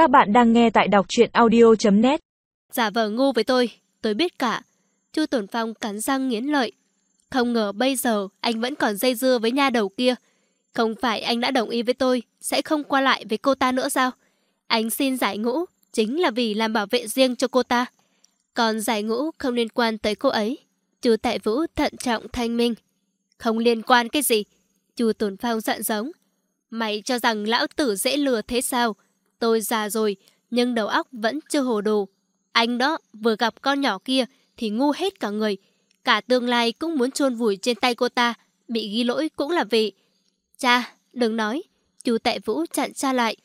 Các bạn đang nghe tại đọc truyện audio.net Giả vờ ngu với tôi, tôi biết cả. Chu Tổn Phong cắn răng nghiến lợi. Không ngờ bây giờ anh vẫn còn dây dưa với nha đầu kia. Không phải anh đã đồng ý với tôi sẽ không qua lại với cô ta nữa sao? Anh xin giải ngũ chính là vì làm bảo vệ riêng cho cô ta. Còn giải ngũ không liên quan tới cô ấy. Chú Tại Vũ thận trọng thanh minh. Không liên quan cái gì? Chu Tổn Phong giận giống. Mày cho rằng lão tử dễ lừa thế sao? Tôi già rồi, nhưng đầu óc vẫn chưa hồ đồ. Anh đó vừa gặp con nhỏ kia thì ngu hết cả người. Cả tương lai cũng muốn chôn vùi trên tay cô ta, bị ghi lỗi cũng là vì... Cha, đừng nói. Chú Tệ Vũ chặn cha lại.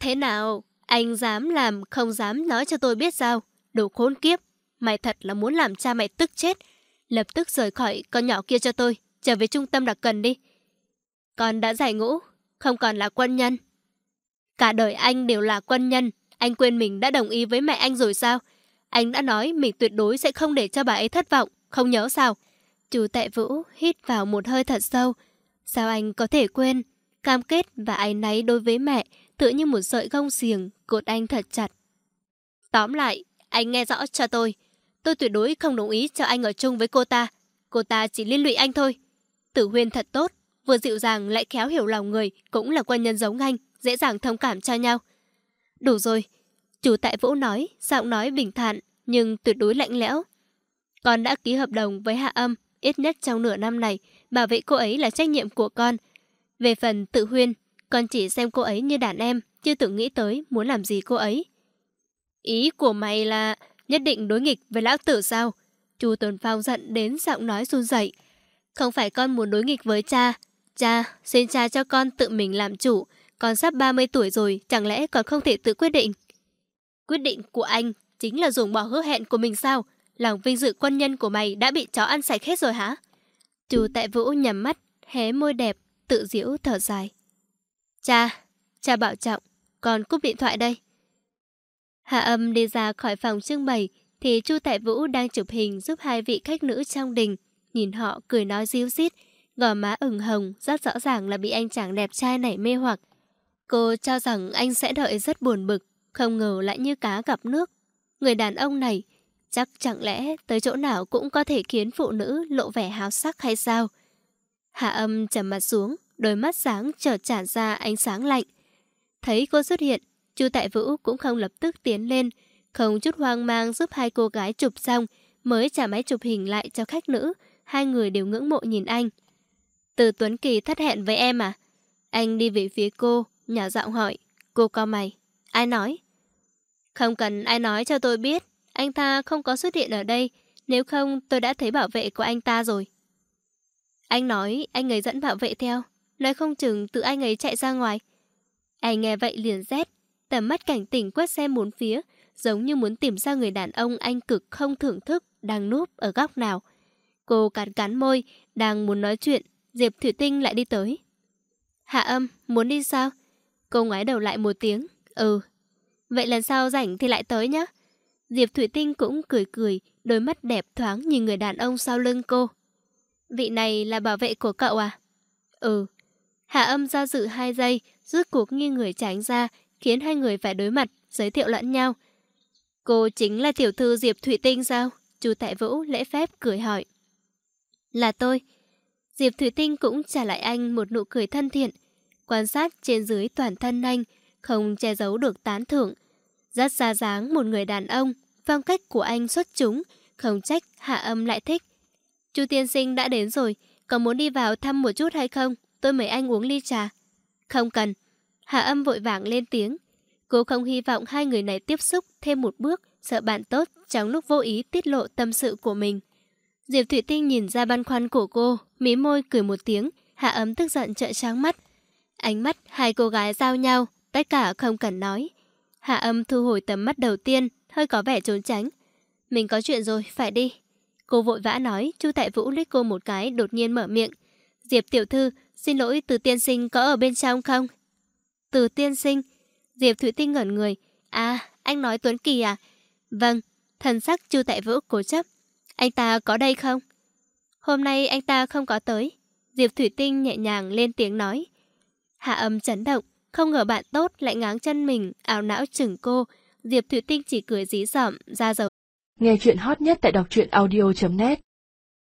Thế nào, anh dám làm không dám nói cho tôi biết sao? Đồ khốn kiếp, mày thật là muốn làm cha mày tức chết. Lập tức rời khỏi con nhỏ kia cho tôi, trở về trung tâm đặc cần đi. Con đã giải ngũ, không còn là quân nhân. Cả đời anh đều là quân nhân, anh quên mình đã đồng ý với mẹ anh rồi sao? Anh đã nói mình tuyệt đối sẽ không để cho bà ấy thất vọng, không nhớ sao? Chú Tệ Vũ hít vào một hơi thật sâu. Sao anh có thể quên? Cam kết và ái náy đối với mẹ tựa như một sợi gông xiềng cột anh thật chặt. Tóm lại, anh nghe rõ cho tôi. Tôi tuyệt đối không đồng ý cho anh ở chung với cô ta. Cô ta chỉ liên lụy anh thôi. Tử Huyên thật tốt, vừa dịu dàng lại khéo hiểu lòng người, cũng là quân nhân giống anh, dễ dàng thông cảm cho nhau. Đủ rồi, chủ tại Vũ nói, giọng nói bình thản, nhưng tuyệt đối lạnh lẽo. Con đã ký hợp đồng với Hạ Âm, ít nhất trong nửa năm này, bảo vệ cô ấy là trách nhiệm của con. Về phần tự huyên, con chỉ xem cô ấy như đàn em, chưa từng nghĩ tới muốn làm gì cô ấy. Ý của mày là nhất định đối nghịch với lão tử sao? Chu Tuấn Phong giận đến giọng nói run rẩy. Không phải con muốn đối nghịch với cha. Cha, xin cha cho con tự mình làm chủ. Con sắp 30 tuổi rồi, chẳng lẽ còn không thể tự quyết định? Quyết định của anh chính là dùng bỏ hứa hẹn của mình sao? Lòng vinh dự quân nhân của mày đã bị chó ăn sạch hết rồi hả? Chu tại Vũ nhắm mắt, hé môi đẹp, tự diễu thở dài. Cha, cha bảo trọng, con cúp điện thoại đây. Hạ âm đi ra khỏi phòng trưng bày, thì Chu Tại Vũ đang chụp hình giúp hai vị khách nữ trong đình. Nhìn họ cười nói díu dít, gò má ửng hồng, rất rõ ràng là bị anh chàng đẹp trai này mê hoặc. Cô cho rằng anh sẽ đợi rất buồn bực, không ngờ lại như cá gặp nước. Người đàn ông này, chắc chẳng lẽ tới chỗ nào cũng có thể khiến phụ nữ lộ vẻ háo sắc hay sao? Hạ âm trầm mặt xuống, đôi mắt sáng chợt tràn ra ánh sáng lạnh. Thấy cô xuất hiện, Chu Tại Vũ cũng không lập tức tiến lên, không chút hoang mang giúp hai cô gái chụp xong, mới trả máy chụp hình lại cho khách nữ. Hai người đều ngưỡng mộ nhìn anh. Từ Tuấn Kỳ thất hẹn với em à? Anh đi về phía cô, nhỏ giọng hỏi. Cô co mày. Ai nói? Không cần ai nói cho tôi biết. Anh ta không có xuất hiện ở đây. Nếu không tôi đã thấy bảo vệ của anh ta rồi. Anh nói anh ấy dẫn bảo vệ theo. Nói không chừng tự anh ấy chạy ra ngoài. Anh nghe vậy liền rét. Tầm mắt cảnh tỉnh quét xem bốn phía. Giống như muốn tìm ra người đàn ông anh cực không thưởng thức đang núp ở góc nào. Cô cắn cắn môi, đang muốn nói chuyện. Diệp Thủy Tinh lại đi tới. Hạ âm, muốn đi sao? Cô ngoái đầu lại một tiếng. Ừ. Vậy lần sau rảnh thì lại tới nhé. Diệp Thủy Tinh cũng cười cười, đôi mắt đẹp thoáng nhìn người đàn ông sau lưng cô. Vị này là bảo vệ của cậu à? Ừ. Hạ âm do dự hai giây, rút cuộc nghiêng người tránh ra, khiến hai người phải đối mặt, giới thiệu lẫn nhau. Cô chính là tiểu thư Diệp Thủy Tinh sao? Chú Tại Vũ lễ phép cười hỏi. Là tôi. Diệp Thủy Tinh cũng trả lại anh một nụ cười thân thiện. Quan sát trên dưới toàn thân anh, không che giấu được tán thưởng. Rất ra dáng một người đàn ông, phong cách của anh xuất chúng, không trách hạ âm lại thích. Chu tiên sinh đã đến rồi, có muốn đi vào thăm một chút hay không? Tôi mời anh uống ly trà. Không cần. Hạ âm vội vàng lên tiếng. Cô không hy vọng hai người này tiếp xúc thêm một bước, sợ bạn tốt trong lúc vô ý tiết lộ tâm sự của mình. Diệp thụy Tinh nhìn ra băn khoăn của cô, mí môi cười một tiếng, hạ ấm tức giận trợn sáng mắt. Ánh mắt hai cô gái giao nhau, tất cả không cần nói. Hạ âm thu hồi tầm mắt đầu tiên, hơi có vẻ trốn tránh. Mình có chuyện rồi, phải đi. Cô vội vã nói, Chu Tại Vũ liếc cô một cái, đột nhiên mở miệng. Diệp tiểu thư, xin lỗi từ tiên sinh có ở bên trong không? Từ tiên sinh? Diệp Thủy Tinh ngẩn người. À, anh nói Tuấn Kỳ à? Vâng, thần sắc Chu Tại Vũ cố chấp. Anh ta có đây không? Hôm nay anh ta không có tới. Diệp Thủy Tinh nhẹ nhàng lên tiếng nói. Hạ âm chấn động, Không ngờ bạn tốt lại ngáng chân mình, ảo não chừng cô. Diệp Thủy Tinh chỉ cười dí dỏm, ra dầu. Nghe chuyện hot nhất tại đọc truyện audio.net